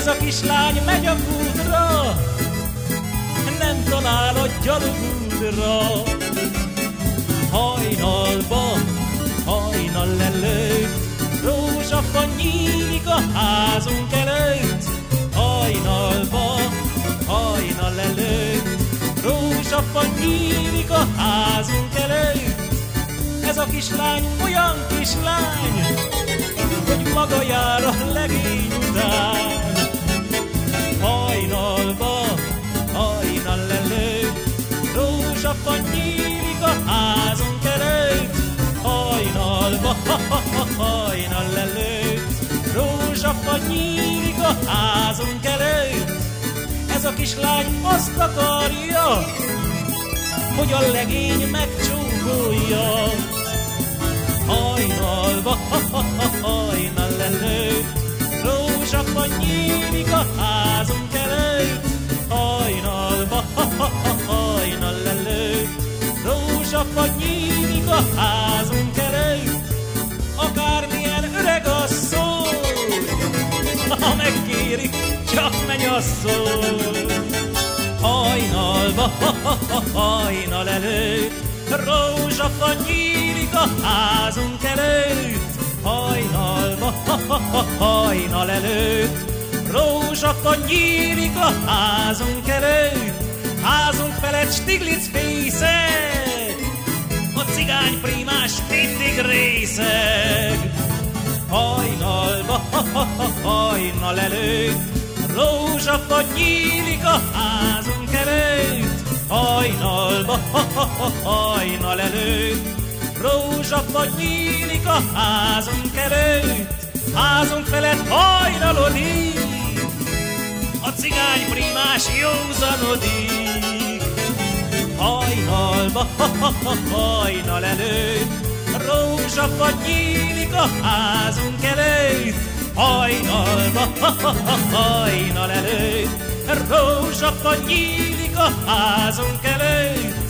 Ez a kislány megy a kútra, nem talál a gyalogútra. Hajnalba, hajnal előtt, rózsafa nyílik a házunk előtt. Hajnalba, hajnal előtt, rózsafa nyílik a házunk előtt. Ez a kislány olyan kislány, hogy maga jár a legény rózsafa nyílik a házunk előtt. Hajnalba, hajnal előtt, rózsafa nyílik a házunk előtt. Ez a kislány azt akarja, hogy a legény megcsókolja. Hajnalba, hajnal előtt, rózsafa nyílik a házunk rózsafa nyílik a házunk előtt. Akármilyen öreg asszony, ha megkéri, csak mennyasszony. Hajnalba, hajnal előtt, rózsafa nyílik a házunk előtt. Hajnalba, hajnal előtt, rózsafa nyílik a házunk előtt. Házunk felett Stiglitz fészek, részeg. Hajnalba, hajnal előtt, rózsafa nyílik a házunk előtt. Hajnalba, hajnal előtt, rózsafa nyílik a házunk előtt. Házunk felett hajnalodik, a cigány primás józanodik. Hajnalba, hajnal előtt, rózsafa nyílik a házunk előtt. Hajnalba, hajnal előtt, rózsafa nyílik a házunk előtt.